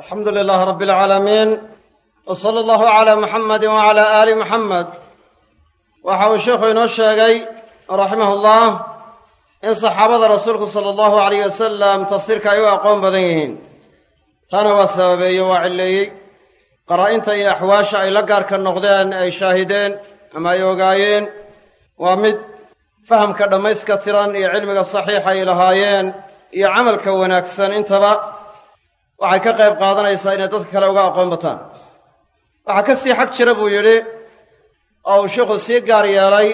alxamdu lilaah rabbi alcaalamiin w sala allahu calaa muxamadi wacalaa aali muxamed waxa uu sheikhu inoo sheegay raximahullah in saxaabada rasuulku sala allahu alayh wasalam tafsiirka ay u aqoon badan yihiin. Taana waa sababeeye waa cilleeyey. Qaraa'inta iyo axwaasha ay la gaarka noqdeen ay shaahideen ama ay ogaayeen waa mid fahamka dhammayska tiran iyo cilmiga saxiixa ay lahaayeen iyo camalka wanaagsan intaba waxay ka qayb qaadanaysaa inay dadka kale uga aqoon bataan. Waxaa ka sii xag jira buu yidhi oo uu sheikhu sii gaar yeelay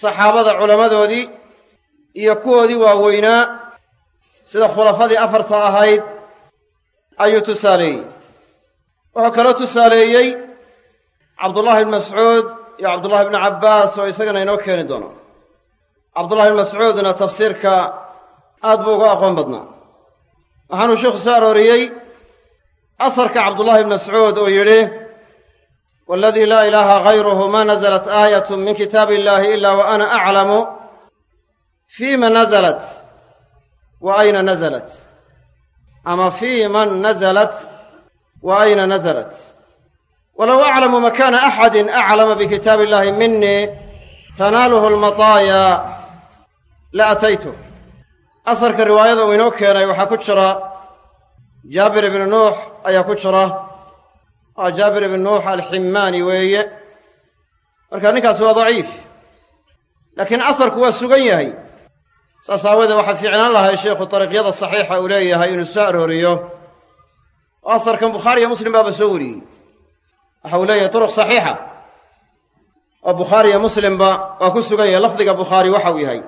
saxaabada culammadoodii iyo kuwoodii waaweynaa sida khulafadii afarta ahayd ayuu tusaaleeyey. Wuxuu kaloo tusaaleeyey cabdullahi bn mascuud iyo cabdullahi bnu cabbaas oo isagana inoo keeni doono. Cabdullahi bn mascuudna tafsiirka aad buu uga aqoon badnaa waxaanuu sheikhu soo arooriyey asarka cabdullaahi ibni mascuud oo yidhi waaladii laa ilaaha hayruhu ma nasalat aayatun min kitaabi illaahi ilaa wa ana aclamu fiima nasalat wa ayna nasalat ama fii man nasalat wa ayna nasalat walow aclamu makaana axadin aclama bikitaabi illaahi minii tanaaluhu almataayaa la ataytu asarka riwaayada uu inoo keenay waxaa ku jira jaabir ibnu nuux ayaa ku jira. Waa jaabir ibnu nuux alximaani weeye. Marka ninkaasi waa daciif. Laakiin asarku waa sugan yahay. Saas aawoodee waxaa fiicnaan lahay sheikhu dariiqyada saxiixa uu leeyahay inuu soo arooriyo. Oo asarkan bukhaari iyo muslim baaba soo wariyey. Waxa uu leeyahay turuq saxiixa. Oo bukhaari iyo muslimba waa ku sugan yahay. Lafdiga bukhaari waxa uu yahay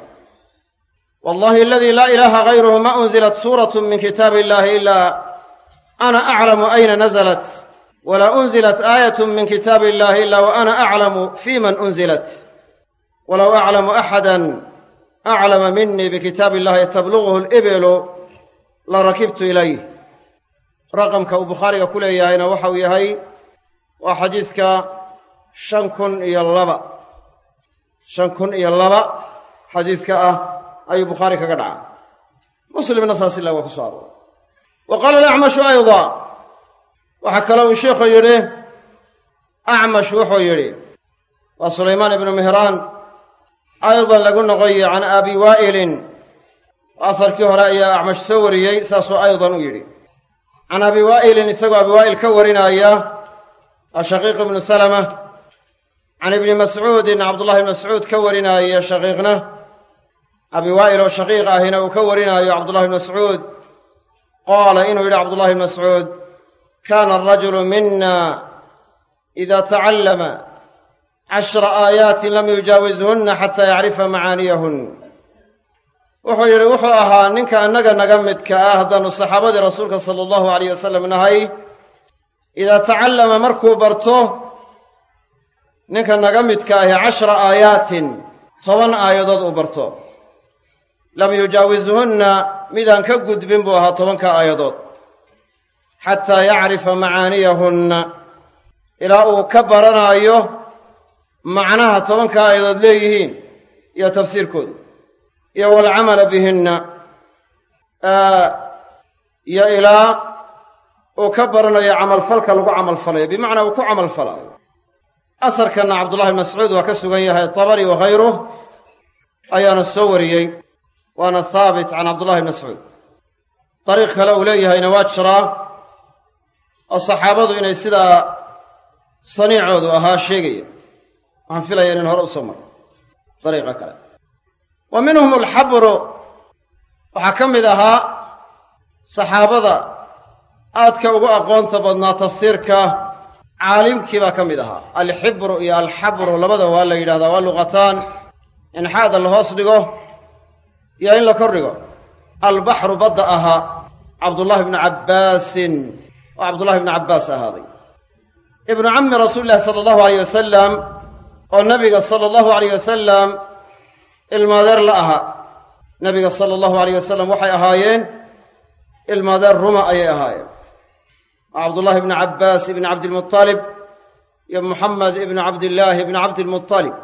wallahi aladii laa ilaaha gayruhu ma unzilat suuratu min kitaabi illahi ila ana aclamu ayna naزlat wla unzilat aayat min kitaabi illahi ila wa ana aclamu fi man unzilat. Walow aclamu axada aclama minii bikitaabi illahi tablughu libilu la rakibtu ilayh raqamka uu bukhaariga ku leeyahayna waxa uu yahay waa xadiiska shan kun iyo laba. Shan kun iyo laba xadiiska ah ayuu bukhaari kaga dhaca muslimna saas ilaa waa ku soo arooray wa qaala alacmashu ayda waxaa kaloo uu sheikhu yidhi acmash wuxuu yidhi waa sulaymaan ibnu mihraan aydan lagu noqoye can abi waa'ilin asarkii hore ayaa acmash soo wariyey saasuu aydan u yidhi can abi waa'ilin isagoo abi waa'il ka warinaya ashaqiiq ibnu salama. Can ibni mascuudin cabdullahi ibni mascuud ka warinaya shaqiiqna abi waa'il oo shaqiiq ahina uu ka warinaayo cabdullahi bn mascuud qaala inuu yidhi cabdullahi bn mascuud kana arajulu mina ida tacallama cashra aayaatin lam yujaawizhunna xataa yacrifa macaaniyahun wuxuu yidhi wuxuu ahaa ninka annaga naga midka ah haddaanu saxaabadii rasuulka sala allahu alayh wasalam nahay. Idaa tacallama markuu barto ninka naga midka ahi cashra aayaatin toban aayadood uu barto lam yujaawizhunna midaan ka gudbin buu ahaa tobanka aayadood xataa yacrifa macaaniyahunna ilaa uu ka baranaayo macnaha tobanka aayadood leeyihiin iyo tafsiirkoodu iyo walcamala bihinna iyo ilaa uu ka baranayo camalfalka lagu camalfalayo bimacnaa uu ku camalfalaayo asarkanna cabdullahi bn mascuud waa ka sugan yahay tabari wakayruh ayaana soo wariyey waana haabit can cabdullahi bn mascuud dariiq kale uu leeyahayna waa jiraa oo saxaabadu inay sidaa saniicoodu ahaa sheegaya waxaan filaya inan hore u soo marray dariiqa kale. Wa minhum alxabru waxaa ka mid ahaa saxaabada aadka ugu aqoonta badnaa tafsiirka caalimkii baa ka mid ahaa. Alxibru iyo alxabru labada waa la yidhahdaa waa luqataan. In xaada la dhigo iyo in la kor albaxru badda ahaa cabdullahi bnu cabbaasin oo cabdullahi bnu cabbaas ahaaday. Ibnu cammi rasuuli llahi sala allahu alayh wasalam oo nabiga sala allahu alayh wasalam ilmaadeer la ahaa nabiga sala allahu alayh wasalam waxay ahaayeen ilmaadeer ruma ayay ahaayeen. Oo cabdullahi ibnu cabbaas ibni cabdilmutalib iyo muxamed ibnu cabdillaahi ibni cabdilmutalib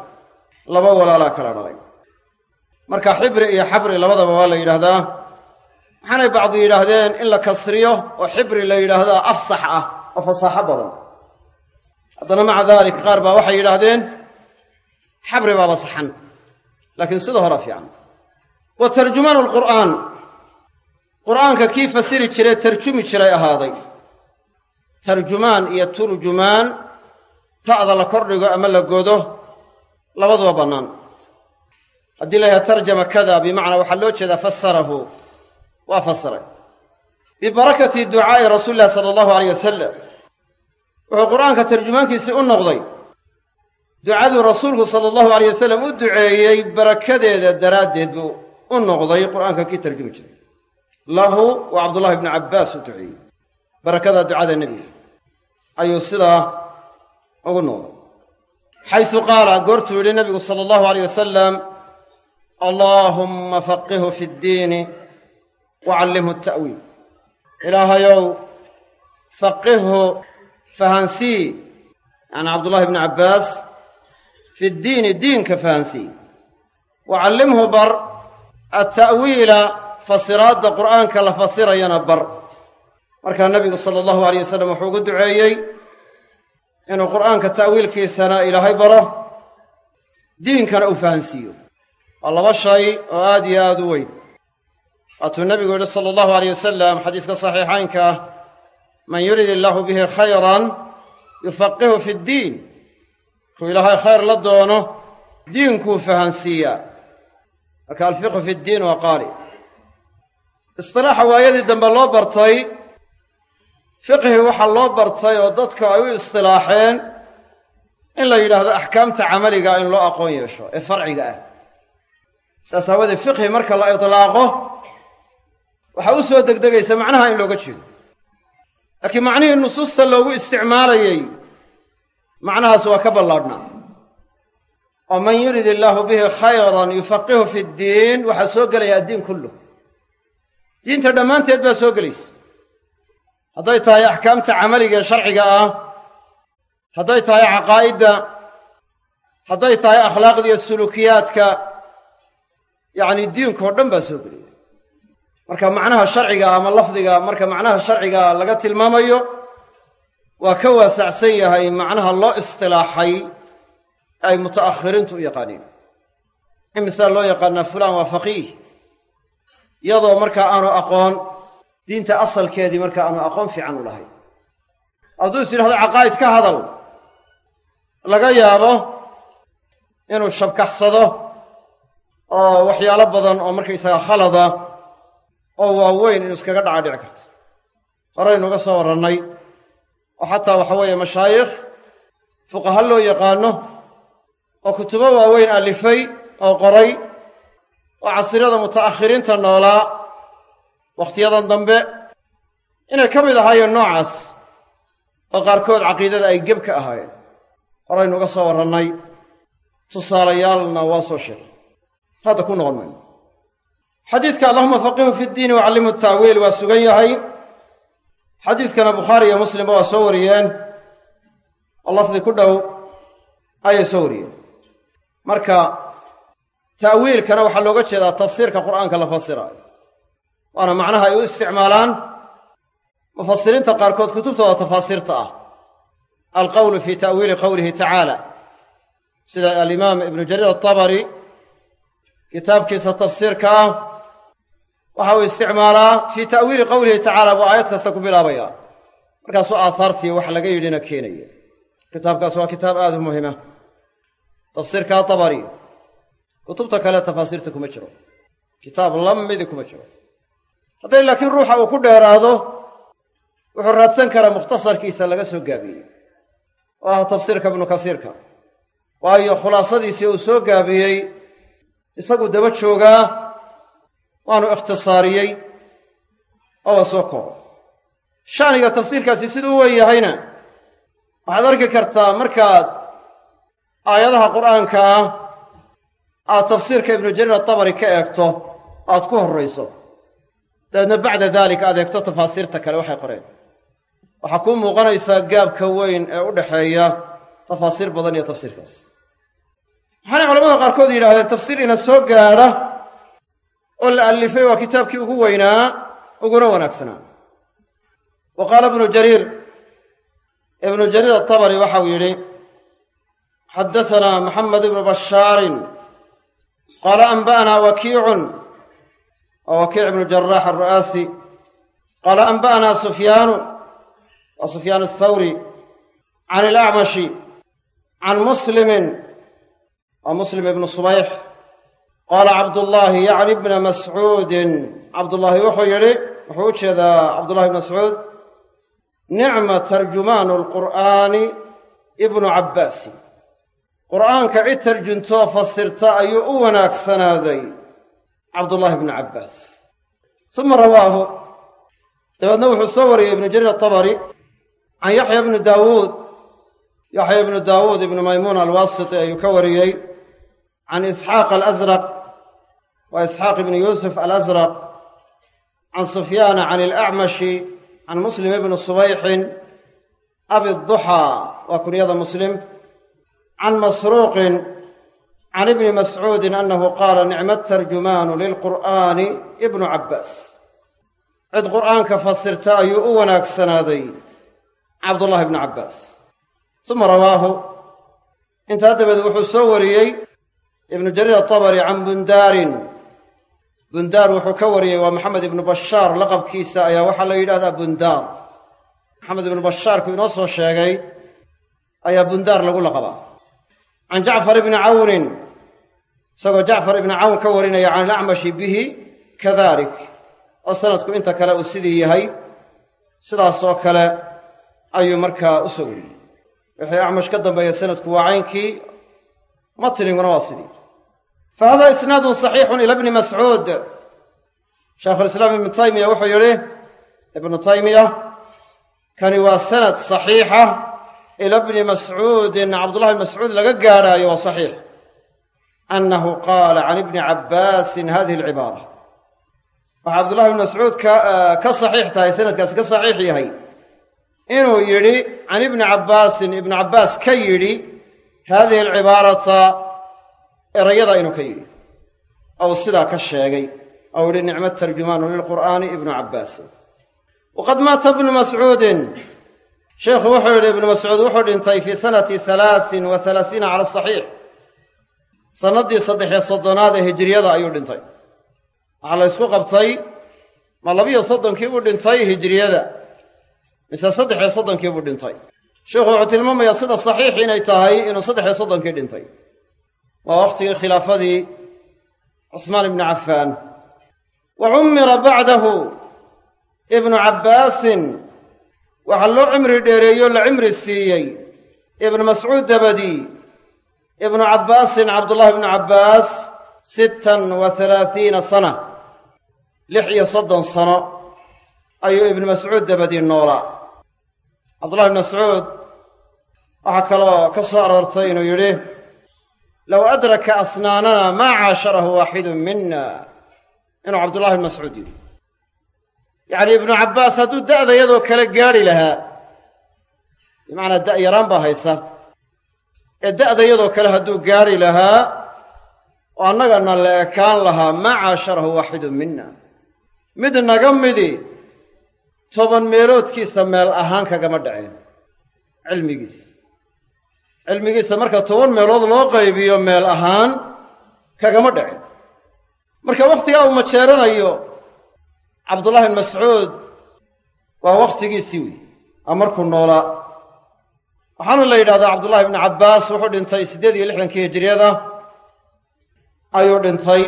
laba walaalaa kala dhalay marka xibri iyo xabri labadaba waa la yidhaahdaa. Waxaanay bacdu yidhaahdeen in la kasriyo oo xibri la yidhaahdaa afsax ah oo fasaaxo badan. Haddana maca dalik qaar baa waxay yidhaahdeen xabri baaba saxan laakiin sida hore fiican. Wa tarjumaanu lqur'aan qur'aanka kii fasiri jiray tarjumi jiray ahaaday. Tarjumaan iyo turjumaan ta'da la kordhigo ama la godo labaduba bannaan haddii la yhaha tarjama kada bimacnaa waxaa loo jeedaa fasarahu waa fasiray bibarakati ducaa'i rasuuli illahi sala allahu alayh wasalam wuxuu qur'aanka tarjumaankiisii u noqday. Ducaduu rasuulku sala allahu alayh wasalam u duceeyey barakadeeda daraaddeed buu u noqday qur'aanka kii tarjumi jiray. Lahu waa cabdullahi bnu cabbaas u duceeyey. Barakada ducada nebiga. Ayuu sidaa ugu noqday. Xaysu qaala goortuu yidhi nabigu sala allahu alayh wasalam allaahumma faqihu fi ddiini wacallimhu ta'wiil ilaahayow faqihhu fahansii yani cabdullahi bnu cabbaas fi ddiini diinka fahansii wacallimhu bar atta'wiila fasiraadda qur'aanka la fasirayana bar. Markaa nebigu sala allahu alayh wasalam wuxuu ugu duceeyey inuu qur'aanka ta'wiilkiisana ilaahay baro diinkana uu fahansiiyo waa laba shay oo aad iyo aad u weyn. Waatuu nebigu yidhi sala allahu alayh wasalam xadiiska saxiixaynka ah man yurid illaahu bihi khayran yufaqihu fi ddiin kuu ilaahay khayr la doono diinkuu fahansiiyaa. Marka alfiqhu fi ddiin waa qaali. Istilaaxa waayadii dambe loo bartay fiqhi waxaa loo bartay oo dadka ay u istilaaxeen in la yidhaahdo axkaamta camaliga in loo aqoon yeesho ee farciga ah saas aawadeed fiqhi marka la itlaaqo waxaa u soo degdegaysa macnaha in looga jeedo. Laakiin macnihii nusuusta loogu isticmaalayey macnahaas waa ka ballaadhnaa oo man yurid illaahu bihi khayran yufaqihu fi ddiin waxaa soo gelaya addiin kulluh diinta dhammaanteed baa soo gelaysa. Hadday tahay axkaamta camaliga ee sharciga ah hadday tahay caqaa'idda hadday tahay akhlaaqda iyo sulukiyaadka yacni diinkao dhan baa soo gelaya marka macnaha sharciga ama lafdiga marka macnaha sharciga laga tilmaamayo waa ka waasacsan yahay macnaha loo istilaaxay ay muta'akhiriintu u yaqaaniin. Imisaa loo yaqaanaa fulaan waa faqiih. Iyadoo markaa aanu aqoon diinta asalkeedii marka aanu aqoon fiican u lahayn. Hadduu is yidhahdo caqaa'id ka hadal laga yaabo inuu shabkaxsado oo waxyaalo badan oo markaysaga khalada oo waaweyn inuu iskaga dhaca dhici karto. Horeynuga soo warrannay oo xataa waxa weeye mashaayikh fuqaha loo yaqaano oo kutubo waaweyn alifay oo qoray oo casirada muta'akhiriinta noolaa wakhtiyadan dambe inay ka mid ahaayeen noocaas oo qaarkood caqiidada ay geb ka ahaayeen. Horaynu uga soo warrannay tusaalayaalna waa soo sheegay hadda ku noqon mayno. Xadiidka allahuma faqihu fi ddiini wacallimhu ta'wiil waa sugan yahay. Xadiidkana bukhaari iyo muslimba waa soo wariyeen. Oo lafdi ku dhow ayay soo wariyeen. Marka ta'wiilkana waxaa looga jeedaa tafsiirka qur'aanka la fasiraayo. Waana macnaha ay u isticmaalaan. Mufasiriinta qaarkood kutubtooda tafaasiirta ah. Alqowlu fi ta'wiili qowlihi tacaala sida alimaam ibnu jariir atabari kitaabkiisa tafsiirka ah waxa uu isticmaalaa fii ta'wiili qowlihi tacaala buu aayad kasta ku bilaabaya markaasuu aahaartii wax laga yidhina keenaya. Kitaabkaas waa kitaab aada u muhima tafsiirka tabari kutubta kale tafaasiirta kuma jiro. Kitaab lamidi kuma jiro. Hadday laakiin ruuxa uu ku dheeraado wuxuu raadsan karaa mukhtasarkiisa laga soo gaabiyey oo ah tafsiirka ibnu waayo khulaasadiisii uu soo gaabiyey isagu daba joogaa waanu ikhtisaariyey oo waa soo koobo shaniga tafsiirkaasi siduu wen yahayna waxaad arki kartaa markaad aayadaha qur'aanka ah aad tafsiirka ibnu jariir atabari ka eegto aad ku horrayso. Dabeedna bacda daalika aad eegto tafaasiirta kale waxay qoreen. Waxaa kuu muuqanaysaa gaabka weyn ee u dhaxeeya tafaasiir badan iyo tafsiirkaas waxaanay culamada qaarkood yidhahdeen tafsiir ina soo gaadha oo la allifay waa kitaabkii ugu weynaa uguna wanaagsanaa. Wa qaala ibnu jariir ibnu jariir atabari waxau yidhi xadahanaa maxamed ibnu bashaarin qaala anba'anaa wakiicun. Wa wakiic ibnu jaraax alru'aasi qaala anba'anaa sufyaanu wa sufyaan athawri can ilacmashi can muslimin wa muslim ibnu subayx qaala cabdullaahi yacni bna mascuudin cabdullaahi wuxuu yidhi wuxuu u jeedaa cabdullahi bn mascuud nicma tarjumaanu lqur'aani ibnu cabbaasi qur'aanka cid tarjuntoo fasirta ayuu u wanaagsanaaday cabdullaahi bnu cabbaas suma rawaahu dabeedna wuxuu soo wariyey ibnu jariir atabari can yaxya bni daawuud yaxya ibnu daawuud ibnu maymuun alwaasiti ayuu ka wariyey can isxaaq alasraq wa isxaaq ibni yuusuf alasraq can sufyaana can ilacmashi can muslim ibni subayxin abi duxaa waa kunyada muslim can masruuqin can ibni mascuudin annahu qaala nicma tarjumaanu lilqur'aani ibnu cabbaas cid qur'aanka fasirta ayuu u wanaagsanaaday cabdullahi bnu cabbaas suma rawaahu intaa dabadeed wuxuu soo wariyey ibnu jariir atabari can bundaarin. Bundaar wuxuu ka wariyey waa maxamed ibnu bashaar. Laqabkiisa ayaa waxaa la yidhahdaa bundaar. Maxamed ibnu bashaarku inoo soo sheegay ayaa bundaar lagu laqabaa. Can jacfar ibni cawnin isagoo jacfar ibni cawn ka warinaya can ilacmashi bihi kadalik oo sanadku inta kale uu sidii yahay sidaasoo kale ayuu markaa u soo wariyey wixii acmash ka dambeeya sanadku waa caynkii matniguna waa sidii fa hada isnaadun saxiixun ila bni mascuud shaykhulislaam ibnu taymiya wuxuu yidhi ibnu taymiya kani waa sanad saxiixa ila bni mascuudin cabdullahi bn mascuud laga gaadhaayo waa saxiix annahu qaala can ibni cabbaasin hadihi alcibaara waxaa cabdullahi bn mascuud ka saxiix tahay sanadkaasi ka saxiix yahay inuu yidhi can ibni cabbaasin ibnu cabbaas ka yidhi haadihi alcibaarata erayada inuu ka yidhi. Ou sidaa ka sheegay. Ou yidhi nicma tarjumaanu lilqur'aani ibnu cabbaasin waqad maata ibnu mascuudin. Sheikhu wuxuu yidhi ibnu mascuud wuxuu dhintay fii sanati halaasin wa halaasiina cala asaxiix sannaddii saddex-iyo soddonaad ee hijiriyada ayuu dhintay. Waxaa la ysku qabtay ma labiyo soddonkii buu dhintay hijiriyada mise saddex iyo soddonkii buu dhintay. Sheikhu wuxuu tilmaamayaa sida saxiix inay tahay inuu saddex iyo soddonkii dhintay waa wakhtigii khilaafadii cusmaan ibnu cafaan. Wa cummira bacdahu ibnu cabbaasin. Waxaa loo cimri dheereeyey oo la cimri siiyey ibnu mascuud dabadii ibnu cabbaasin cabdullahi ibnu cabbaas sittan wa halaathiina sana. Lix iyo soddon sano ayuu ibnu mascuud dabadii noolaa cabdullahi ibnu mascuud waxaa kaloo ka soo aroortay inuu yidhi low adraka asnaanana maa caasharahu waaxidun mina inuu cabdullahi ibnu mascuud yidhi yacni ibnu cabbaas hadduu da'da yadoo kale gaadhi lahaa bimacnaa da'yaraan baa haysa ee da'da yadoo kale hadduu gaadhi lahaa oo annagana la ekaan lahaa maa caasharahu waaxidun mina mid naga midi toban meeloodkiisa meel ahaan kagama dhaceen cilmigiisa cilmigiisa marka toban meelood loo qaybiyo meel ahaan kagama dhaceen marka wakhtigaa uu majeeranayo cabdullahi mascuud waa wakhtigiisii wey aa markuu noolaa waxaana la yidhahdaa cabdullahi bnu cabbaas wuxuu dhintay siddeed iyo lixdankii hijiriyada ayuu dhintay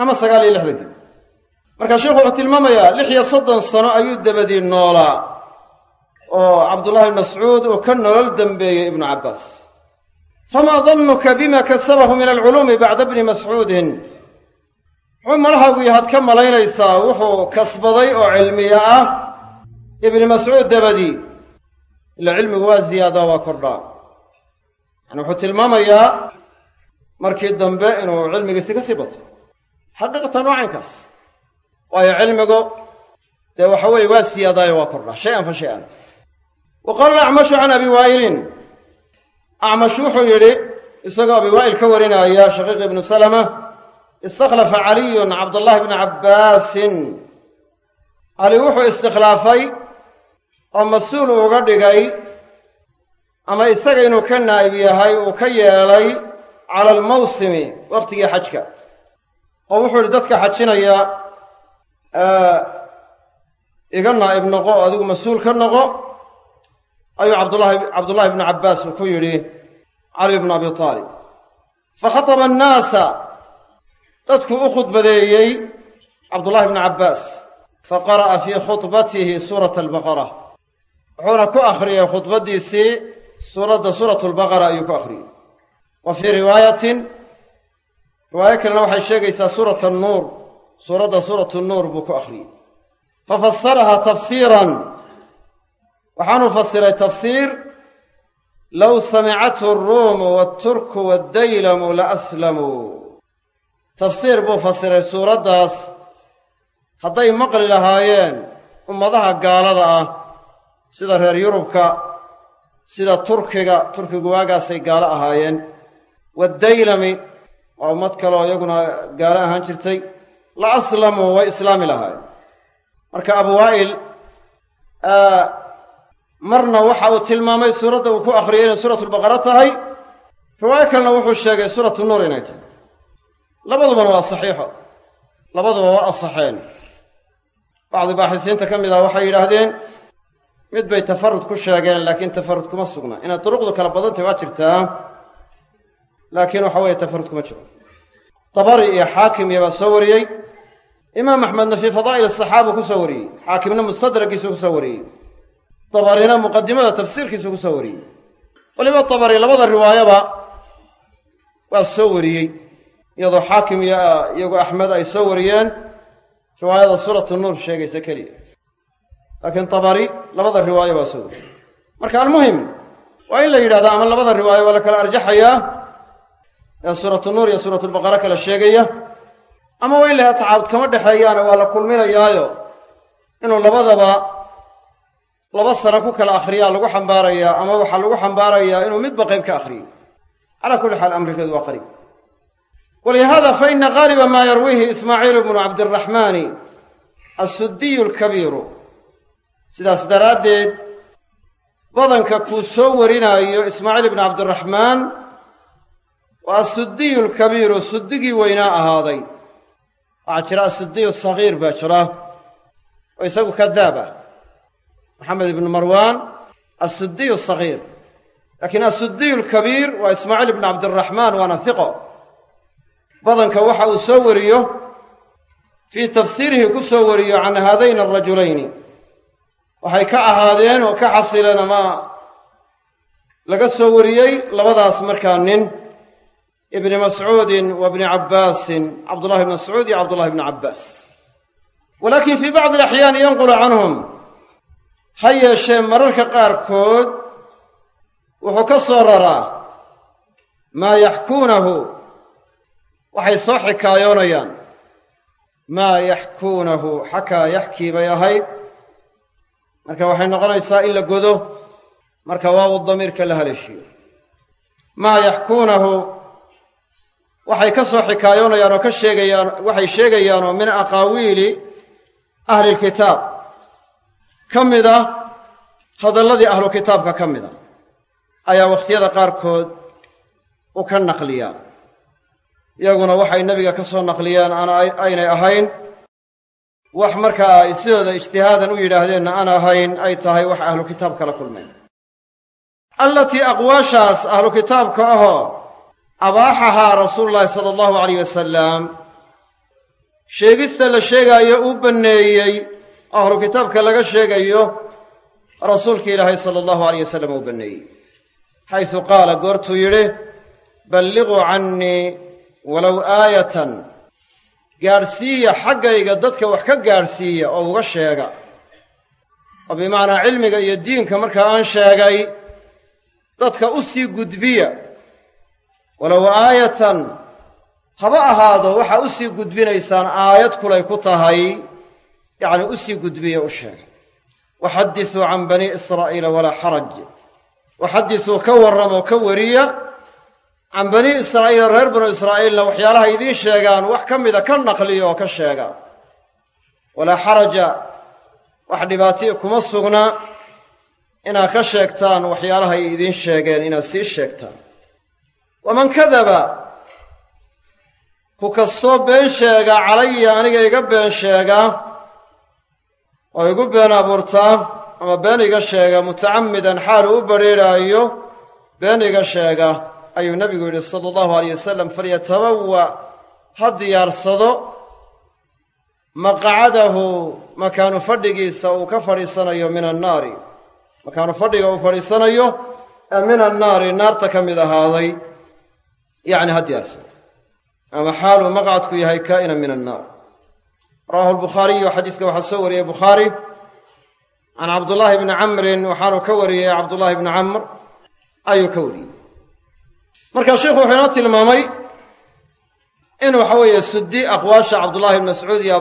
ama sagaal iyo lixdankii marka sheikhu wuxuu tilmaamayaa lix iyo soddon sano ayuu dabadii noolaa oo cabdullahi bn mascuud uu ka nolol dembeeyey ibnu cabbaas famaa dannuka bima kasabahu min alculuumi bacda bni mascuudin muxuu malahaagu ka malaynaysaa wuxuu kasbaday oo cilmiya ah. Ibni mascuud dabadii ila cilmigu waa ziyaadaa waa kordhaa. Yani wuxuu tilmaamayaa markii dambe inuu cilmigiisi ka sii bato. Xaqiiqatan waa caynkaas. Waayo cilmigu dee waxa weeye waa siyaadaayo waa kordhaa. Shay-an fa shay-an wa qaala acmashu can abi waa'ilin acmash wuxuu yidhi isagoo abi waa'il ka warinaya shaqiiq ibnu salama istakhlafa caliyun cabdullahi bna cabbaasin cali wuxuu istikhlaafay oo mas'uul uga dhigay ama isaga inuu ka naa'ib yahay uu ka yeelay cala almawsimi waqtigii xajka oo wuxuu yidhi dadka xajinaya iga naa'ib noqo adigu mas'uul ka noqo ayuu cabdulahi cabdullahi bnu cabbaas uu ku yidhi cali bnu abi taalib fakhataba annaasa. Dadku u khudbadeeyey cabdullahi bnu cabbaas faqara'a fii khudbatihi suurata albaqara wuxuuna ku akhriyey khudbaddiisii suuradda suuratu lbaqara ayuu ku akhriyey. Wa fii riwaayatin riwaayo kalena waxay sheegaysaa suurata annuur suuradda suuratu nnuur buu ku akhriyey. Fafasaraha tafsiiran waxaanuu fasiray tafsiir low samicathu aruumu waaturku waaddaylamu la aslamuu tafsiir buu fasiray suuraddaas hadday maqli lahaayeen ummadaha gaalada ah sida reer yurubka sida turkiga turkigu waagaasay gaalo ahaayeen. Waddaylami waa ummad kaleoo iyaguna gaalo ahaan jirtay la aslamuu way islaami lahaayeen. Marka abu waa'il marna waxa uu tilmaamay suuradda uu ku akhriyay inay suuratu lbaqara tahay riwaayo kalena wuxuu sheegay suuratu nuur inay tahay. Labadubana waa saxiixo labaduba waa asaxeen bacdi baaxisiinta ka mid ah waxay yidhaahdeen mid bay tafarud ku sheegeen laakiin tafarud kuma sugna. Inay duruqdu kala badantay waa jirtaa laakiin waxa weeye tafarud kuma jiro. Dabari iyo xaakim iyobaa soo wariyey imaam axmedna fii fadaa'il asaxaaba ku soo wariyey xaakimna mustadrakiisu ku soo wariyey dabarina muqadimada tafsiirkiisu ku soo wariyey. Waliba dabari labada riwaayaba waa soo wariyey iyadoo xaakim iyo iyagu axmed ay soo wariyeen. Riwaayada suuratu nuur sheegaysa keliya. Laakiin dabari labada riwaayo waa soo wariyey. Marka almuhim waa in la yidhahda ama labada riwaayo waa la kala arjaxayaa ee suuratu nuur iyo suuratulbaqara kala sheegaya. Ama waa in la yhaha tacaarud kama dhexeeyaana waa la kulminayaayo. Inuu labadaba laba sano ku kala akhriyaa lagu xambaarayaa ama waxaa lagu xambaarayaa inuu midba qayb ka akhriyey calaa kulli xaal amrikeedu waa qariib walihada faina gaaliba maa yarwiihi ismaaciil bnu cabdiraxmaani asuddiyu alkabiiru sidaas daraaddeed badanka kuu soo warinaayo ismaaciil ibnu cabdiraxmaan waa asuddiyu alkabiiru suddigii weynaa ahaaday. Waxaa jira asuddiyu sagiir baa jira oo isagu kadaab ah maxamed ibnu marwaan asuddiyu sagiir laakiin asuddiyu alkabiir waa ismaaciil ibnu cabdiraxmaan waana hiqo badanka waxa uu soo wariyo fii tafsiirihi ku soo wariyo can haadayni arajulayni waxay ka ahaadeen oo ka xasileen ama laga soo wariyey labadaas markaa nin ibni mascuudin wa bni cabbaasin cabdullahi bni mascuud iyo cabdullahi bni cabbaas walakin fii bacdi alaxyaani yanqulu canhum ha yeeshee mararka qaarkood wuxuu ka soo raraa maa yaxkuunahu? Waxay soo xikaayoonayaan maa yaxkuunahu? Xakaa yaxkii bay ahayd. Marka waxay noqonaysaa in la godo marka waawu damiirka la haleeshiyo maa yaxkuunahu? Waxay ka soo xikaayoonayaan oo ka sheegayaan waxay sheegayaanoo min aqaawiili ahli lkitaab ka mid ah hadalladii ahlu kitaabka ka mid a ayaa wakhtiyada qaarkood u ka naqliyaa iyaguna waxay nebiga ka soo naqliyeen aan aynay ahayn. Wax markaa ay sidooda ijtihaadan u yidhaahdeenna aan ahayn ay tahay wax ahlu kitaab kala kulmeen. Allatii aqwaashaas ahlu kitaabka ahoo abaaxahaa rasuulu llaahi sala allahu alayh wasalam sheegista la sheegaayo uu banneeyey ahlu kitaabka laga sheegayo rasuulka ilaahay sala allahu alayh wasalam uu banneeyey xaysu qaala goortuu yidhi balliquu cannii walow aayatan. Gaadhsiiya xaggayga dadka wax ka gaadhsiiya oo uga sheega. Oo bimacnaa cilmiga iyo diinka markaa aan sheegay dadka u sii gudbiya walow aayatan. Haba ahaado waxaa u sii gudbinaysaan aayad kulay ku tahay yacni u sii gudbiya u sheega waxaddisuu can banii israa'iila walaa xaraj. Waxaddisuu ka warramoo ka wariya can banii israa'iila reer banu israa'iilna waxyaalaha idiin sheegaan wax ka mida ka naqliya oo ka sheega walaa xaraja wax dhibaatiya kuma sugna inaad ka sheegtaan waxyaalahay idiin sheegeen inaad sii sheegtaan. Waman kadaba ku kastoo been sheega calaya aniga iga been sheega oo igu been abuurtaa ama been iga sheega mutacammidan xaalu u badrhiiraayo been iga sheega ayuu nebigu yidhi sala allahu alayh wasalam falyatabawa ha diyaarsado maqcadahu makaanu fadhigiisa uu ka fadhiisanayo min annaari makaanu fadhiga uu fadhiisanayo ee min annaari naarta ka mid ahaaday. Yacni ha diyaarsado. Ama xaaluu maqcadku yahay kaa'ina min annaar rawahu lbukhaariyu xadiiska waxaa soo wariyey bukhaari. Can cabdullaahi bni camrin waxaanu ka wariyey cabdullaahi bni camr ayuu ka wariyey. Marka sheikhu wuxuu inoo tilmaamay in waxa weeye sudi aqwaasha cabdullahi bni mascuud iyo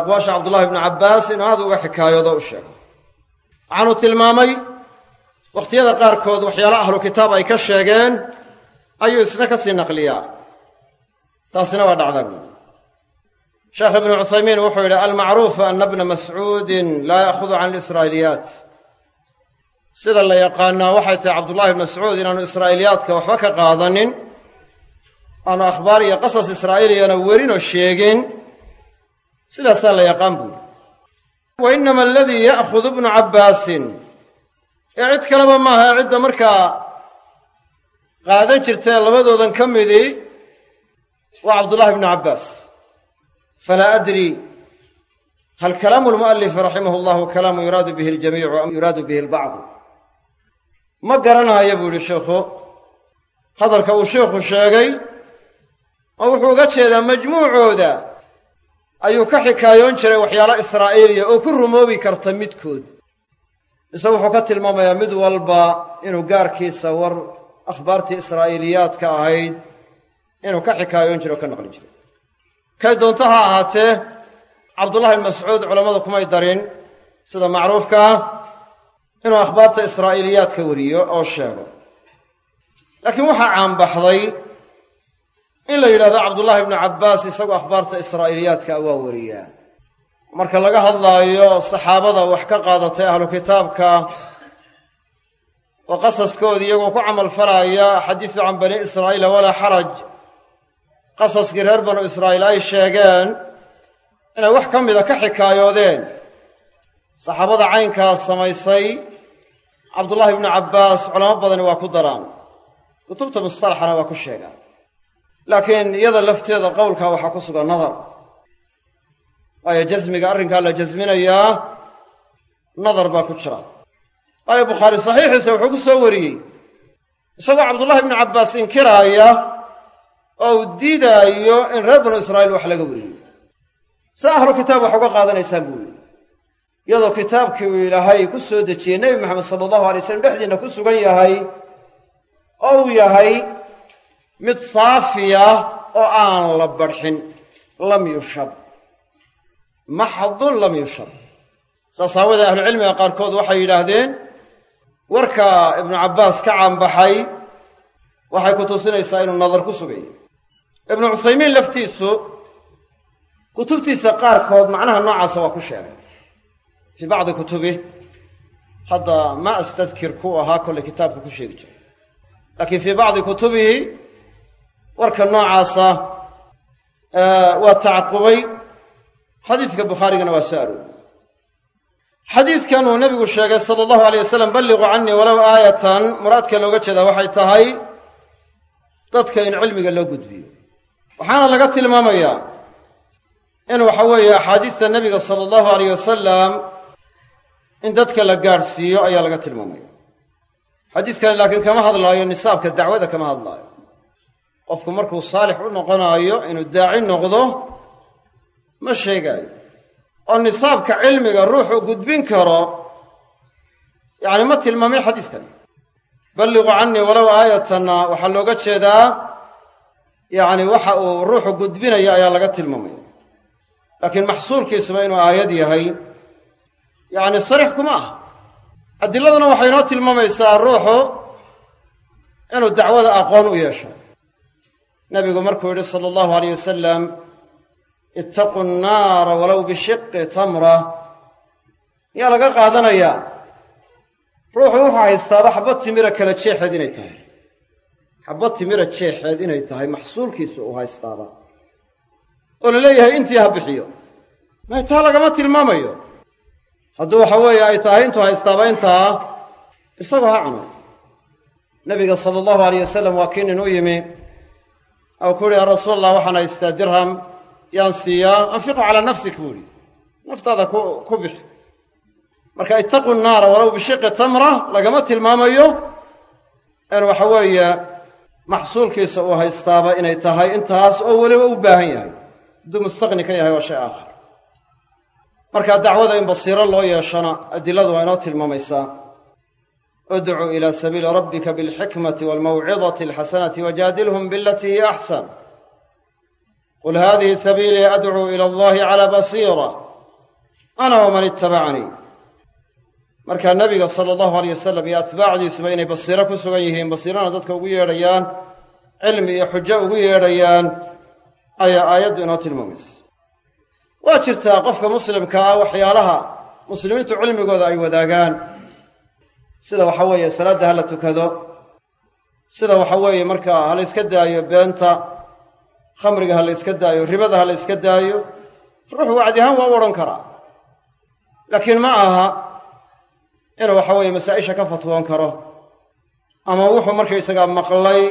aqwaasha cabdullahi bni cabbaas inuu aad uga xikaayoodo u sheego waxaanu tilmaamay wakhtiyada qaarkood waxyaala ahlu kitaab ay ka sheegeen ayuu isna ka sii naqliyaa. Taasina waa dhacdaa buuli sheekh ibnu cuthaymiin wuxuu yidhi almacruufu ana bna mascuudin laa ya'khudu can alisraa'iliyaat sida la yaqaanaa waxay tahay cabdullahi bn mascuud inaanu israa'iiliyaadka waxba ka qaadanin aanu akhbaar iyo qasas israa'iiliyana werinoo sheegin. Sidaasaa la yaqaan buuli wa inama aladii ya'khudu bnu cabbaasin ee cid kaleba maaha ee cidda markaa qaadan jirtae labadoodan ka midii waa cabdullahi bnu cabbaas falaa adri hal kalaamu lmu'alifi raximah llahu kalaamu yuraadu bihi aljamiicu am yuraadu bihi albacdu ma garanaayo buu yihi sheikhu hadalka uu sheikhu sheegay oo wuxuu uga jeedaa majmuucooda ayuu ka xikaayoon jiray waxyaalo israa'iiliya oo ku rumoobi karta midkood mise wuxuu ka tilmaamayaa mid walba inuu gaarkiisa war akhbaartii israa'iiliyaadka ahayd inuu ka xikaayoon jiray oo ka naqli jiray kay doonto ha ahaatee cabdullahi bn mascuud culammadu kumay darin sida macruufka ah inuu akhbaarta israa'iiliyaadka wariyo oo sheego. Laakiin waxaa caanbaxday in la yidhahdo cabdullaahi bnu cabbaas isagu akhbaarta israa'iiliyaadka waa wariyaa marka laga hadlaayo saxaabada wax ka qaadatay ahlu kitaabka oo qasaskoodii iyagoo ku camal falaaya xadiisu can bani israa'iila walaa xaraj qasaskii reer banu israa'iil ay sheegeen inay wax ka mida ka xikaayoodeen saxaabada caynkaas samaysay cabdullaahi bnu cabbaas culamo badani waa ku daraan. Kutubta mustalaxana waa ku sheegaan. Laakiin iyada lafteeda qowlkaa waxaa ku sugan nadar. Waayo jasmiga arrinkaa la jasminayaa nadar baa ku jira. Waayo bukhaari saxiixiisa wuxuu ku soo wariyey. Isagoo cabdullahi bnu cabbaas inkiraaya oo uu diidaayo in reer banu israa'iil wax laga wariyo se ahlu kitaab wax uga qaadanaysaan buu yidhi. Iyadoo kitaabkii uu ilaahay ku soo dejiyey nebi maxamed sala allahu alay slam dhexdiinna ku sugan yahay oo uu yahay mid saafiya oo aan la barxin lam yushab. Maxdun lam yushab. Saas aawadee ahlucilmiga qaarkood waxay yidhaahdeen warka ibnu cabbaas ka caanbaxay waxay ku tusinaysaa inuu nadar ku sugaya ibnu cuthaymiin laftiisu kutubtiisa qaarkood macnaha noocaasa waa ku sheegay. Fii bacdi kutubih hadda ma astadkir ku ahaa kollay kitaabka ku sheegi jiray. Laakiin fii bacdi kutubihi warka noocaasa waa tacaqubay xadiiska bukhaarigana waa soo arooriyey xadiidkan uu nebigu sheegay sala allahu alay wasalam balliquu canii walow aayatan. Muraadka looga jeedaa waxay tahay dadka in cilmiga loo gudbiyo waxaana laga tilmaamayaa in waxa weeye axaadiista nebiga sala allahu alayh wasalam in dadka la gaadhsiiyo ayaa laga tilmaamaya. Xadiiskani laakiin kama hadlaayo nisaabka dacwada kama hadlaayo. Qofku markuu saalix u noqonaayo inuu daaci noqdo ma sheegaayo. Oo nisaabka cilmiga ruuxu gudbin karo yacni ma tilmaamin xadiiskani. Balliquu canii walow aayatanna waxaa looga jeedaa yacni waxa uu ruuxu gudbinaya ayaa laga tilmaamaya laakiin maxsuulkiisuba inuu aayad yahay. Yacni sariix kuma ah adiladuna waxay inoo tilmaamaysaa ruuxu inuu dacwada aqoon u yeesho. Nebigu markuu yidhi sala allahu alayh wasalam ittaquu nnaara walow bishiqi tamra. Miyaa laga qaadanayaa ruuxu wuxuu haystaaba xabad timira kala jeexeed inay tahay xabad timira jeexeed inay tahay maxsuulkiisu uu haystaaba. Oo la leeyahay intii ha bixiyo. May taa lagama tilmaamayo. Hadduu waxa weeye ay tahay intuu haystaaba intaa isagoo ha cuno. Nabiga sala allahu alayh wasalam waa kii nin u yimi. Ou ku uhi yaa rasuul allah waxaan haystaa dirham yaan siiyaa anfiqu calaa nafsik buu ihi naftaada ku ku bixi. Marka ittaqu nnaara walow bishiqi tamra lagama tilmaamayo. In waxa weeye maxsuulkiisa uu haystaaba inay tahay intaas oo weliba u baahan yahay. Hadduu mustaqni ka yahay waa shay aakhir marka dacwada in basiiro loo yeeshana adiladu waa inoo tilmaamaysaa. Udcu ila sabiili rabbika bilxikmati walmawcidati alxasanati wajaadilhum bilatii hiya axsan. Qul hadihi sabiilii adcuu ila allahi cala basiira. Ana waman ittabacanii marka nabiga sala allahu aleyh wasalam iyo atbaacdiisuba inay basiiro ku sugan yihiin basiirana dadka ugu yeedhayaan cilmi iyo xujo ugu yeedhayaan ayaa aayaddu inoo tilmaamaysa. Waa jirtaa qofka muslimka ah waxyaalaha muslimiintu cilmigooda ay wadaagaan. Sida waxa weeye salaadda ha la tukado. Sida waxa weeye markaa ha la yska daayo beenta. Khamriga ha la yska daayo ribada ha la yska daayo. Ruuxu wacdi ahaan waa u odhan karaa. Laakiin ma aha inuu waxa weeye masaa-isha ka fatwoon karo. Ama wuxuu markaysagaa maqlay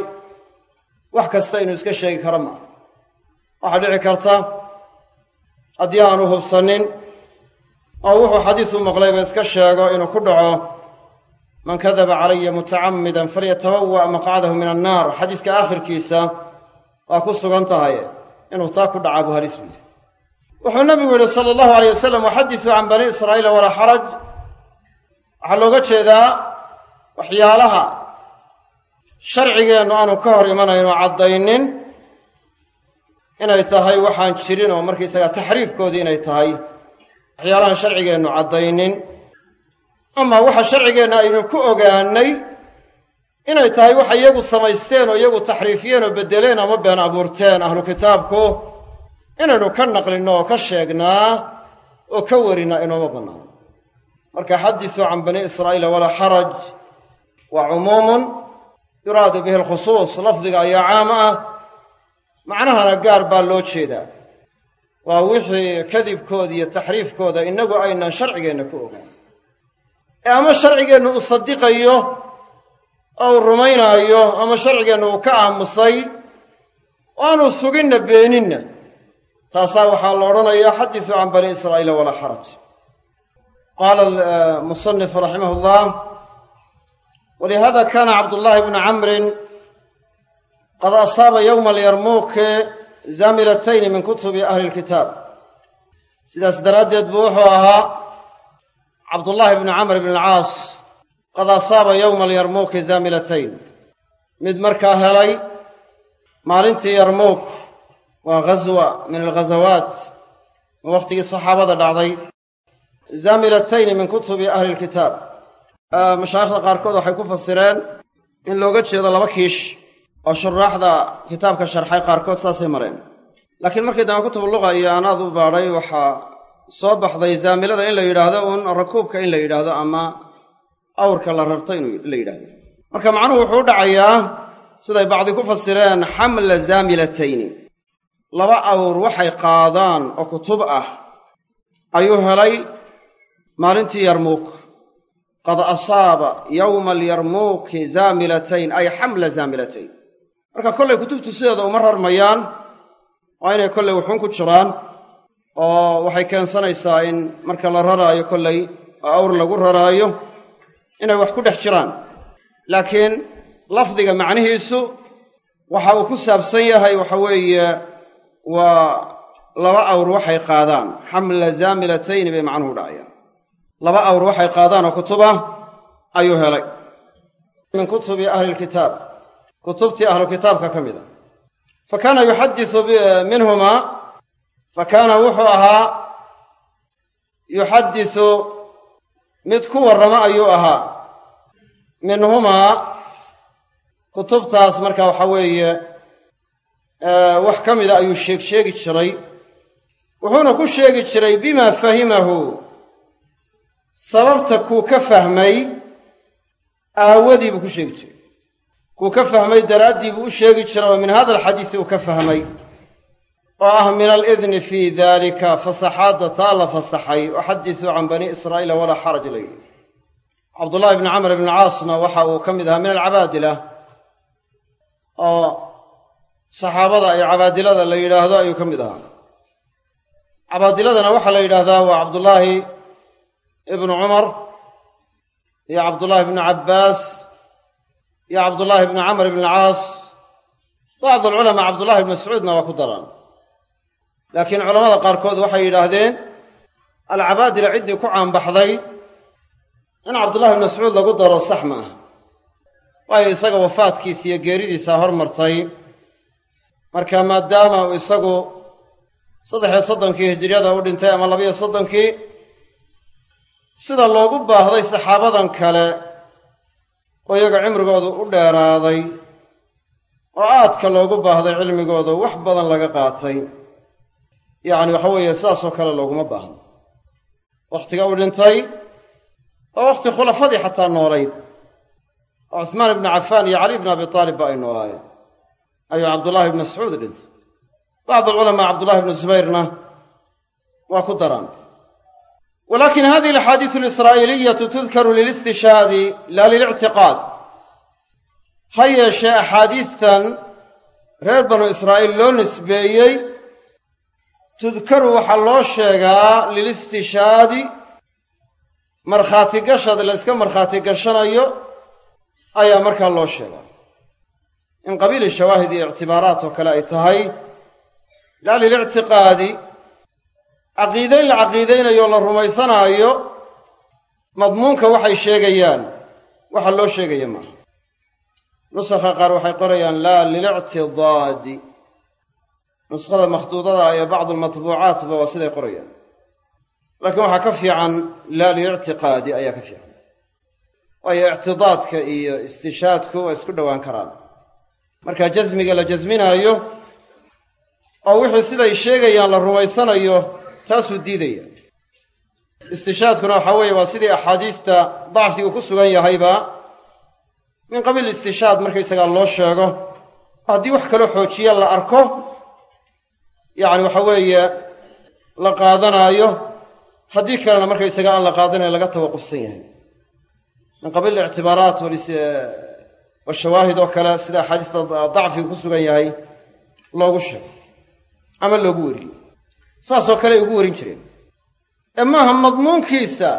wax kasta inuu iska sheegi karo maaha waxaa dhici karta haddii aanu hubsanin oo wuxuu xadiis u maqlayba iska sheego inuu ku dhaco man kadaba calaya mutacammidan falyatabawa' maqcadahu min annaar. Xadiiska aakhirkiisa waa ku sugan tahay inuu taa ku dhacaa buu halis yahay. Wuxuu nabigu yihi sala allahu aleyh wasalam waxadisuu can bani israa'iila walaa xaraj. Waxaa looga jeedaa waxyaalaha sharcigeennu aanu ka hor imanayn oo caddaynin inay tahay waxaan jirin oo markaysagaa taxriifkoodii inay tahay waxyaalahan sharcigeennu caddaynin. Ama waxa sharcigeenna aynu ku ogaanay inay tahay waxa iyagu samaysteen oo iyagu taxriifiyeen oo beddeleen ama been abuurteen ahlu kitaabku inaynu ka naqlinno oo ka sheegnaa oo ka warinaa inooma bannaano marka xadisuu can bani israa'iila walaa xaraj waa cumuumun yuraadu bihi alkhusuus lafdiga ayaa caam ah. Macnahana gaar baa loo jeedaa. Waa wixii kadibkooda iyo taxriifkooda innagu aynan sharcigeenna ku ogaan ee ama sharcigeennu uu sadiqayo oo uu rumaynaayo ama sharcigeennu uu ka aamusay oo suginna beeninna. Taasaa waxaa la odhanayaa xadisuu can bani israa'iila walaa xaraj. Qaala musanif raximah llah walihada kana cabdullaahi bnu camrin qad asaaba yowma alyarmuuki zamilatayni min kutubi ahli lkitaab sidaas daraaddeed buu wuxuu ahaa cabdullaahi bnu camr bn alcaas qad asaaba yowma alyarmuuki zaamilatayn mid markaa helay maalintii yarmuuk waa ghaswa min alghazawaat oo wakhtigii saxaabada dhacday zaamilatayni min kutubi ahli lkitaab mashaayikhda qaarkood waxay ku fasireen in looga jeedo laba kiish oo shuraaxda kitaabka sharxay qaarkood saasay mareen. Laakiin markii dambe kutub luqa iyo anaad u baadhay waxaa soo baxday zaamilada in la yidhaahdo uun rakuubka in la yidhaahdo ama awrka la rarto in la yidhahdo marka macnuhu wuxuu u dhacayaa siday bacdi ku fasireen xamla zaamilatayni laba awr waxay qaadaan oo kutub ah ayuu helay maalintii yarmuuk qad asaaba yowma alyarmuuki zaamilatayn ay xamla zaamilatayn marka kollay kutubtu sideeda uma rarmayaan waa inay kollay wuxuun ku jiraan oo waxay keensanaysaa in marka la raraayo kollay oo awr lagu raraayo inay wax ku dhex jiraan laakiin lafdiga macnihiisu waxa uu ku saabsan yahay waxa weeye waa laba awr waxay qaadaan xamla zaamilatayni bay macnuhu dhacayaan laba awr waxay qaadaan oo kutub ah ayuu helay. Min kutubi ahli lkitaab kutubtii ahlu kitaabka ka mid a fa kaana yuxadisu minhumaa fa kaana wuxuu ahaa yuxadisu mid ku warrama ayuu ahaa. Minhumaa kutubtaas marka waxa weeye wax ka mida ayuu sheeg sheegi jiray. Wuxuuna ku sheegi jiray bima fahimahu sababta kuu ka fahmay aawadii buu ku sheegi jiray. Kuu ka fahmay daraaddii buu u sheegi jiray oo min hada alxadiisi uu ka fahmay oo ah min alidni fii dalika fasaxaadda taa la fasaxay waxadisuu can bani israa'iila walaa xaraj la yidhi. Cabdullahi bni camr ibni caasna waxa uu ka mid ahaa min alcabaadila oo saxaabada ay cabaadilada la yidhaahdo ayuu ka mid ahaa. Cabaadiladana waxaa la yidhaahdaa waa cabdullaahi ibnu cumar iyo cabdullaahi bni cabbaas iyo cabdullaahi bni camr ibni caas bacd alculamaa cabdullahi ibni mascuudna waa ku daraan laakiin culamada qaarkood waxay yidhaahdeen alcabaadila ciddii ku caanbaxday in cabdullahi ibni mascuud lagu daro sax ma aha. Waayo isaga wafaadkiisa iyo geeridiisaa hormartay. Marka maadaama uu isagu saddexiyo soddonkii hijiriyada u dhintay ama labiyo soddonkii sida loogu baahday saxaabadan kale oo iyaga cimrigoodu u dheeraaday oo aadka loogu baahday cilmigooda wax badan laga qaatay yacni waxa weeye sidaasoo kale looguma baahno wakhtiga uu dhintay waa wakhti khulafadii xataa noolayd oo cuhmaan ibnu cafaan iyo cali ibnu abi taalib ba ay noolaayeen. Ayuu cabdullaahi ibnu mascuud dhintay. Bacd alculamaa cabdullahi ibnu zubayrna waa ku daraan walakin hadihi alaxaadiisu alisraa'iliyatu tudkaru lilistishaadi laa lilictiqaad ha yeeshee axaadiistan reer banu israa'iil loo nisbeeyey tudkaru waxaa loo sheegaa lilistishaadi markhaati gashad la yska markhaati gashanayo ayaa markaa loo sheegaa in qabiili shawaahid iyo ictibaaraat oo kale ay tahay laa lilictiqaadi caqiidayn la caqiidaynayo la rumaysanaayo madmuunka waxay sheegayaan. Waxa loo sheegaya maaha nusakha qaar waxay qorayaan laa lilictidaadi. Nuskhada makhduudada ee bacdu almatbuucaatba waa siday qorayaan. Laakiin waxaa ka fiican laa lilictiqaadi ayaa ka fiican. Waayo ictidaadka iyo istishaadku waa isku dhowaan karaan. Marka jasmiga la jasminaayo oo wixii siday sheegayaan la rumaysanayo taasuu diidaya. Istishaadkuna waxaa weeye waa sidii axaadiista dacfigu ku sugan yahayba min qabiil istishaad markaysagaa loo sheego haddii wax kaloo xoojiya la arko yacni waxa weeye la qaadanaayo haddii kalena markaysaga aan la qaadanayn laga tawaqufsan yahay. Min qabiil ictibaaraat washawaahid oo kale sida axaadiista dacfigu ku sugan yahay loogu sheego ama loogu weriyo saasoo kale ay ugu werin jireen ee maaha madmuunkiisa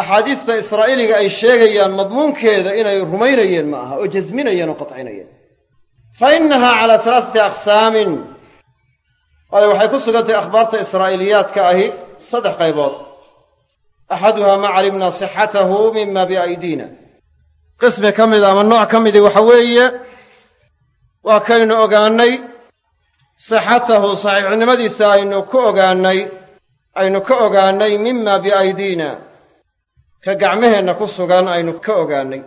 axaadiista israa'iiliga ay sheegayaan madmuunkeeda inay rumaynayeen ma aha oo jasminayeen oo qatcinayeen fa innahaa calaa salaasati aqsaamin. Waayo waxay ku sugantahay akhbaarta israa'iiliyaadka ahi saddex qaybood. Axaduhaa ma calimnaa sixatahu mima biaydiina. Qismi ka mida ama nooc ka midii waxa weeye waa kaynu ogaannay sixatahu saxiixnimadiisa aynu ku ogaannay aynu ka ogaannay mima biaydiina. Ka gacmaheenna ku sugan aynu ka ogaannay.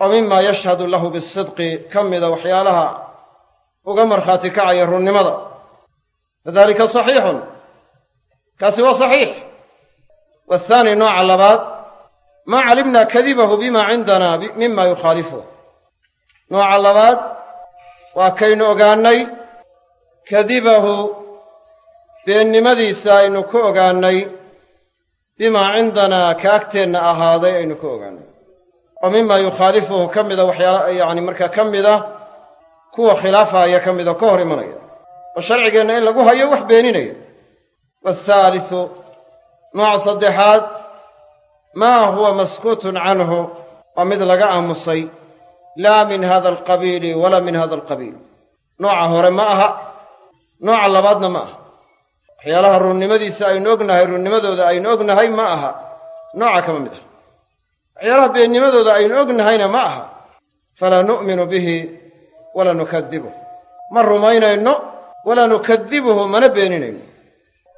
Oo mima yashhadu lahu bisidqi ka mida waxyaalaha uga markhaati kacaya runnimada. Fadalika saxiixun. Kaasi waa saxiix. Waathaani nooca labaad maa calimnaa kadibahu bima cindana mima yukhaalifuh nooca labaad waa kaynu ogaannay kadibahu beennimadiisa aynu ku ogaannay bimaa cindanaa ka agteenna ahaaday aynu ku ogaannay. Oo mima yukhaalifuhu ka mida waxyaala yacni markaa ka mida kuwa khilaafaaya ka mida ka hor imanaya. Oo sharcigeenna in lagu hayo wax beeninaya. Waathaalisu nooca saddexaad maa huwa maskuutun canhu waa mid laga aamusay laa min hada alqabiili walaa min hada alqabiil. Nooca hore ma aha nooca labaadna ma aha. Waxyaalaha runnimadiisa aynu ognahay runnimadooda aynu ognahay ma aha. Nooca kama mid aha waxyaalaha beennimadooda aynu ognahayna ma aha. Falaa nu'minu bihi walaa nukadibuh ma rumaynayno walaa nukadibuhu mana beeninayno.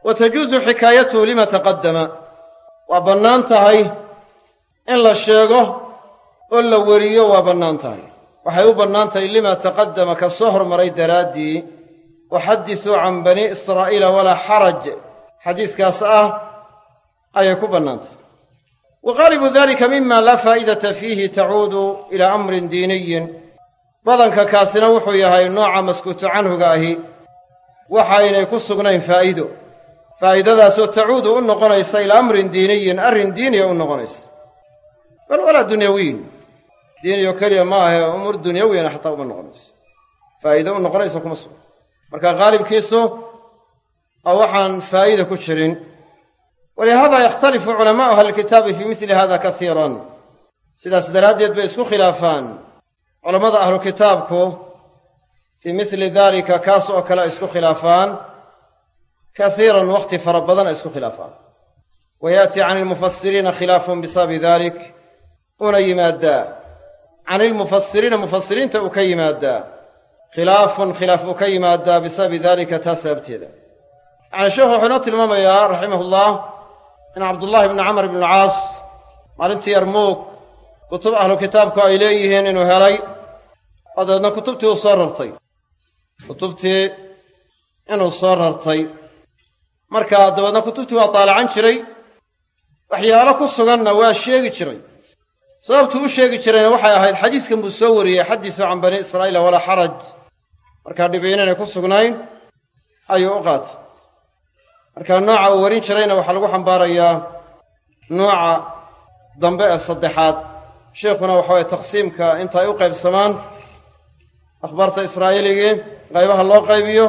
Wa tajuusu xikaayatuhu lima taqaddama. Waa bannaan tahay in la sheego oo la weriyo waa bannaan tahay. Waxay u bannaan tahay lima taqaddama ka soo hormaray daraaddii waxaddisuu can banii israa'iila walaa xaraj xadiiskaas ah ayay ku bannaantay wa qaalibu dalika mima laa faa'idata fiihi tacuudu ilaa amrin diiniyin badanka kaasina wuxuu yahay nooca maskuutu canhuga ahi waxaynay ku sugnayn faa'iido faa'iidadaasoo tacuudu u noqonaysa ilaa amrin diiniyin arrin diiniya u noqonaysa bal walaa dunyawiyin diiniyo keliya ma ahe umuur dunyawiyana xataa uma noqonayso faa'iido u noqonaysa kuma sugna marka qaalibkiisu waxaan faa'ida ku jirin. Walihaada yakhtalifu culamaa'u ahlilkitaabi fii midli hada kasiiran sidaas daraaddeed bay isku khilaafaan culammada ahlu kitaabku fii misli daalika kaas oo kale ay isku khilaafaan. Kasiiran wakhti fara badan ay isku khilaafaan. Wa ya'tii cani ilmufasiriina khilaafun bisababi dalik una yimaadaa cani ilmufasiriina mufasiriinta uu ka yimaadaa khilaafun khilaaf uu ka yimaadaa bisababi daalika taa sababteeda. Yacni sheekhu wuxuu inoo tilmaamayaa raximahullah in cabdullaahi bni camar ibnu caas maalintii yarmuug kutub ahlu kitaabku ay leeyihiin inuu helay oo dabeedna kutubtii uu soo rartay. Kutubtii inuu soo rartay. Marka dabeedna kutubtii waa taalacan jiray waxyaalo ku suganna waa sheegi jiray. Sababtuu u sheegi jirayna waxay ahayd xadiiskan buu soo wariyey xadiisu can bani israa'iila walaa xaraj markaa dhibi inaynay ku sugnayn ayuu u qaatay. Marka nooca uu warin jirayna waxaa lagu xambaarayaa nooca dambe ee saddexaad. Sheikhuna waxa weye taqsiimka inta ay u qaybsamaan akhbaarta israa'iiligii qaybaha loo qaybiyo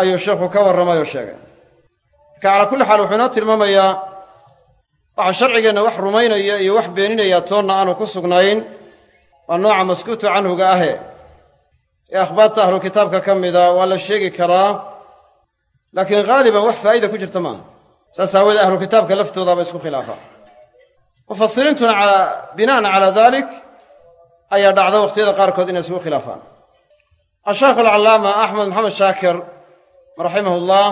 ayuu sheikhu ka warramay oo sheegay. Marka calaa kulli xaal wuxuu inoo tilmaamayaa waxa sharcigeenna wax rumaynaya iyo wax beeninaya toonna aanu ku sugnayn waa nooca maskuutu canhuga ahe ee akhbaarta ahlu kitaabka ka mida waa la sheegi karaa laakiin haaliban wax faa'ida ku jirta maaha. Saas aawoodee ahlu kitaabka laftoodaaba isku khilaafaa mufasiriintuna bina'an calaa dalik ayaa dhacda wakhtiyada qaarkood inay isugu khilaafaan. Ashaykhu alcallaama axmed maxamed shaakir raximahullah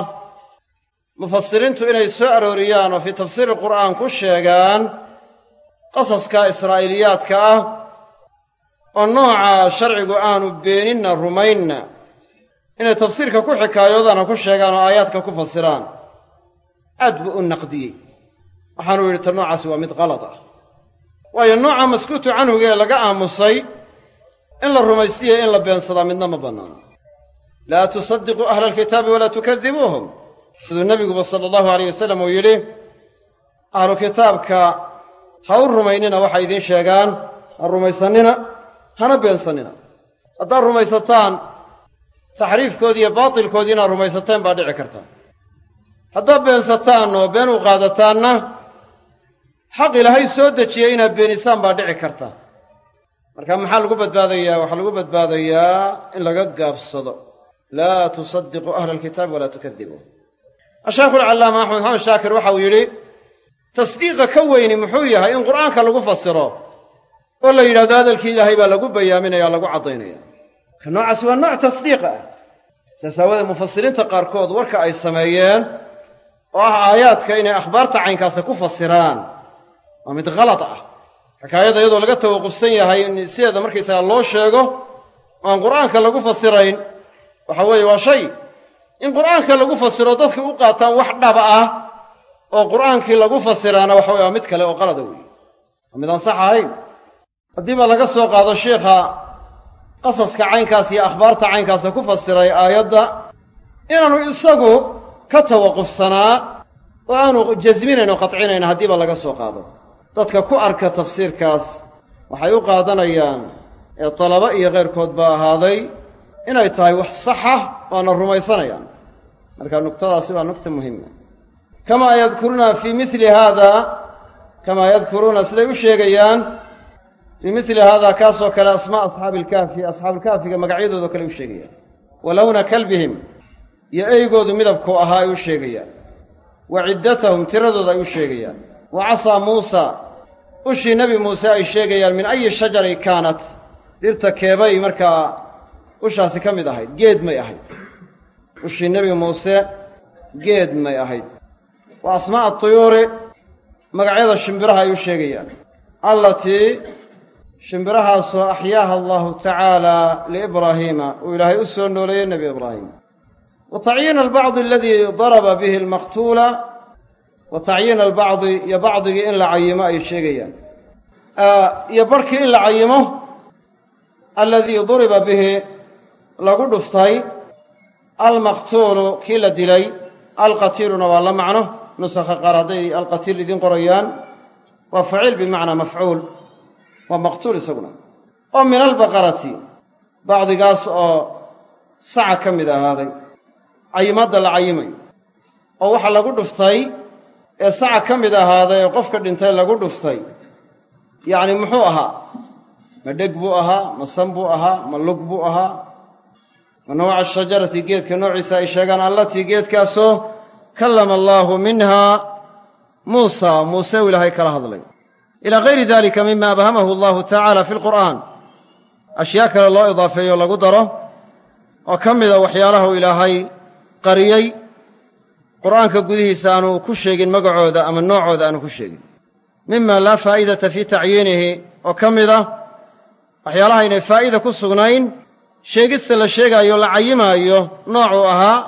mufasiriintu inay soo arooriyaan oo fii tafsiiri qur'aan ku sheegaan qasaska israa'iiliyaadka ah oo nooca sharcigu aanu beeninna rumaynna inay tafsiirka ku xikaayoodana ku sheegaan oo aayaadka ku fasiraan aad buu u naqdiyey. Waxaanuu yidhi ta noocaasi waa mid qalad ah. Waayo nooca maskuutu canhugee laga aamusay in la rumaystiyo in la beensadaa midna ma bannaano laa tusadiquu ahla alkitaabi walaa tukadibuuhum siduu nebiguba sala allahu alayh wasalam uu yidhi ahlu kitaabka ha u rumaynina waxay idiin sheegaan ha rumaysannina hana beensannina haddaad rumaysataan taxriifkoodii iyo baatilkoodii inaad rumaysateen baa dhici karta. Haddaad beensataan oo been u qaadataanna xaq ilaahay soo dejiyey inaad beenisaan baa dhici karta. Marka maxaa lagu badbaadayaa? Waxaa lagu badbaadayaa in laga gaabsado. Laa tusadiquu ahla alkitaabi walaa tukadibuu ashaykhu alcallaama axmed maxamed shaakir waxa uu yidhi tasdiiqa ka weyni muxuu yahay in qur'aanka lagu fasiro oo la yidhahdo hadalkii ilaahay baa lagu bayaaminaya lagu caddaynaya. Ka noocaasi waa nooc tasdiiqa ah. Saas aawadee mufasiriinta qaarkood warka ay sameeyeen oo ah aayaadka inay akhbaarta caynkaasi ku fasiraan waa mid khalad ah. Xikaayada iyadoo laga tawaqufsan yahay in sideeda markaysaga loo sheego oo aan qur'aanka lagu fasirayn waxa weeye waa shay. In qur'aanka lagu fasiro dadka u qaataan wax dhaba ah oo qur'aankii lagu fasiraana waxa weye waa mid kale oo qalada weeye. Waa mid aan sax ahayn haddii ba laga soo qaado shiikha qasaska caynkaas iyo akhbaarta caynkaasa ku fasiray aayadda inaanu isagu ka tawaqufsanaa oo aanu jasminayn oo haddiiba laga soo qaado. Dadka ku arka tafsiirkaas waxay u qaadanayaan ee dalabo iyo keyrkood ba ahaaday inay tahay wax saxa waana rumaysanayaan. Marka nuqtadaasi waa nuqta muhima kamaa yadkuruuna fii mili haada kamaa yadkuruuna siday u sheegayaan fii mili haada kaasoo kale asmaa asxaabi ilkaafi asxaabuilkaafiga magacyadoodo kale u sheegayaan wa lowna kalbihim iyo eygoodu midabku ahaa ay u sheegayaan wa ciddatahum tiradooda ay u sheegayaan wa casaa muusa ushii nebi muuse ay sheegayaan min ayi shajari kaanat. Dhirta keebay markaa ushaasi ka mid ahayd geed may ahayd. Ushii nebi muuse geed may ahayd. Wa asmaa'a tuyuuri magacyada shimbiraha ay u sheegayaan shimbirahaasoo axyaaha allahu tacaala liibraahiima uu ilaahay u soo nooleeyey nebi ibraahim. Wa tacyiina albacdi aladii daraba bihi almaqtuula wa tacyiin albacdi iyo bacdigii in la cayimo ay sheegayaan. Iyo barhkii in la cayimo alladii duriba bihi lagu dhuftay almaqtuulu kii la dilay alqatiiluna waa la macno nusakha qaar hadday alqatiil idiin qorayaan waa faciil bimacnaa mafcuul waa maqtuul isaguna. Oo min albaqarati bacdigaas oo saca ka mid ahaaday. Cayimadda la cayimayo oo waxa lagu dhuftay ee saca ka mid ahaaday ee qofka dhintay lagu dhuftay. Yacni muxuu ahaa? Ma dheg buu ahaa? Ma san buu ahaa? Ma lug buu ahaa? Ma nooca shajarati geedka noociisa ay sheegaan allatii geedkaasoo kallama allaahu minhaa muusa muuse u ilaahay kala hadlay ilaa gayri dalika mima abhamahu allahu tacaala fi lqur'aan ashyaa kale loo idaafeeyo lagu daro oo ka mida waxyaalahu ilaahay qariyey qur'aanka gudihiisa aanu ku sheegin magacooda ama noocooda aanu ku sheegin mima laa faa'idata fii tacyiinihi oo ka mid ah waxyaalaha aynay faa'ida ku sugnayn sheegista la sheegaayo la cayimaayo noocuu ahaa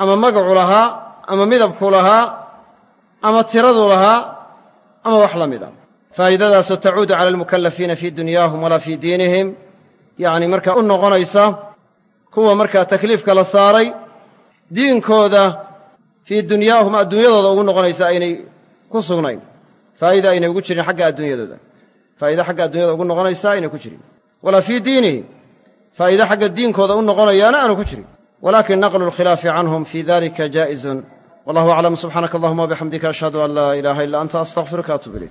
ama magacu lahaa ama midabku lahaa ama tiradu lahaa ama wax la mid a faa'idadaasoo tacuudu cala almukallafiina fii dunyaahum walaa fii diinihim yacni markaa u noqonaysa kuwa markaa takliifka la saaray diinkooda fii dunyaahum adduunyadooda ugu noqonaysa aynay ku sugnayn. Faa'ida aynay ugu jirin xagga adduunyadooda. Faa'ida xagga addunyada ugu noqonaysa aynay ku jirin. Walaa fii diinihim. Faa'iide xagga diinkooda u noqonayaana aanu ku jirin. Walakin naqlu lkhilaafi canhum fii dalika jaa'izun. Wallahu aclam subxaanaka allahuma wabixamdika ashhadu an laa ilaaha illa anta astaqfiruka atub ilayk